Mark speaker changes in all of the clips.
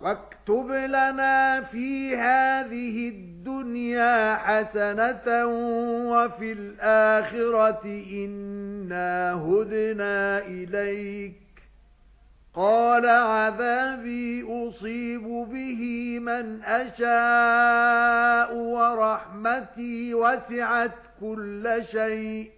Speaker 1: واكتب لنا في هذه الدنيا حسنة وفي الآخرة إنا هدنا إليك. قال عذابي أصيب به من أشاء ورحمتي وسعت كل شيء.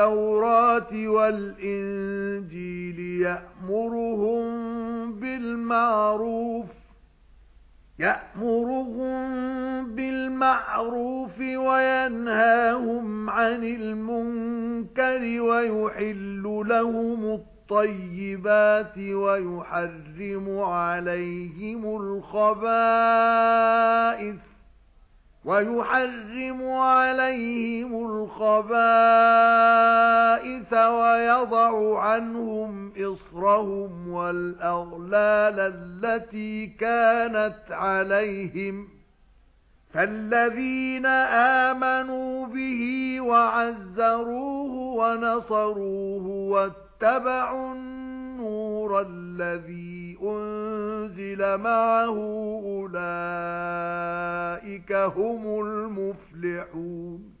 Speaker 1: التَّوْرَاةِ وَالْإِنْجِيلِ يَأْمُرُهُم بِالْمَعْرُوفِ يَأْمُرُهُم بِالْمَعْرُوفِ وَيَنْهَاهُمْ عَنِ الْمُنكَرِ وَيُحِلُّ لَهُمُ الطَّيِّبَاتِ وَيُحَرِّمُ عَلَيْهِمُ الْخَبَائِثَ وَيُحَرِّمُ عَلَيْهِمُ الْخَبَائِثَ وَيَضَعُ عَنْهُمْ إِصْرَهُمْ وَالْأَغْلَالَ الَّتِي كَانَتْ عَلَيْهِمْ فَالَّذِينَ آمَنُوا بِهِ وَعَزَّرُوهُ وَنَصَرُوهُ وَاتَّبَعُوا النُّورَ الَّذِي أُنْزِلَ مَعَهُ أُولَئِكَ هُمُ الْمُفْلِحُونَ